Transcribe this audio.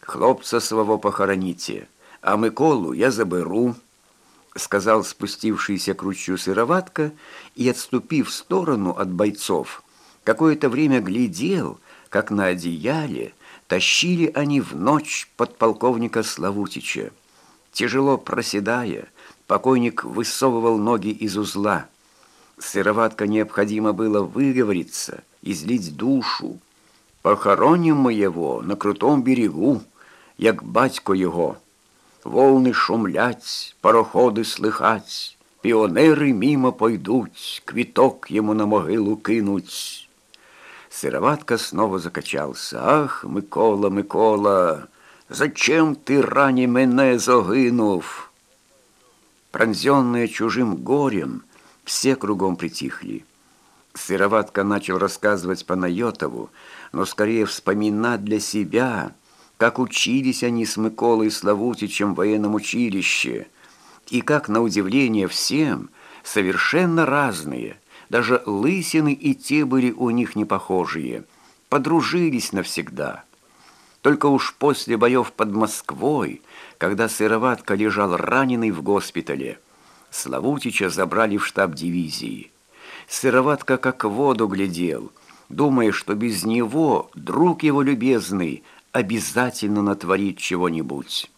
хлопца своего похороните, а Миколу я заберу» сказал спустившийся к ручью сыроватка и, отступив в сторону от бойцов, какое-то время глядел, как на одеяле тащили они в ночь подполковника Славутича. Тяжело проседая, покойник высовывал ноги из узла. Сыроватка необходимо было выговориться, излить душу. «Похороним мы его на крутом берегу, як батько его». Волны шумлять, пароходи слихать, Піонери мимо пойдуть, Квіток ему на могилу кинуть. Сыроватка снова закачался. Ах, Микола, Микола, зачем ты рані мене загинув? Пронзенные чужим горем, все кругом притихли. Сыроватка начал рассказывать Панайотову, но скорее вспоминать для себя — как учились они с Миколой Славутичем в военном училище, и как, на удивление всем, совершенно разные, даже лысины и те были у них не похожие, подружились навсегда. Только уж после боев под Москвой, когда Сыроватка лежал раненый в госпитале, Славутича забрали в штаб дивизии. Сыроватка как в воду глядел, думая, что без него друг его любезный – обязательно натворит чего-нибудь.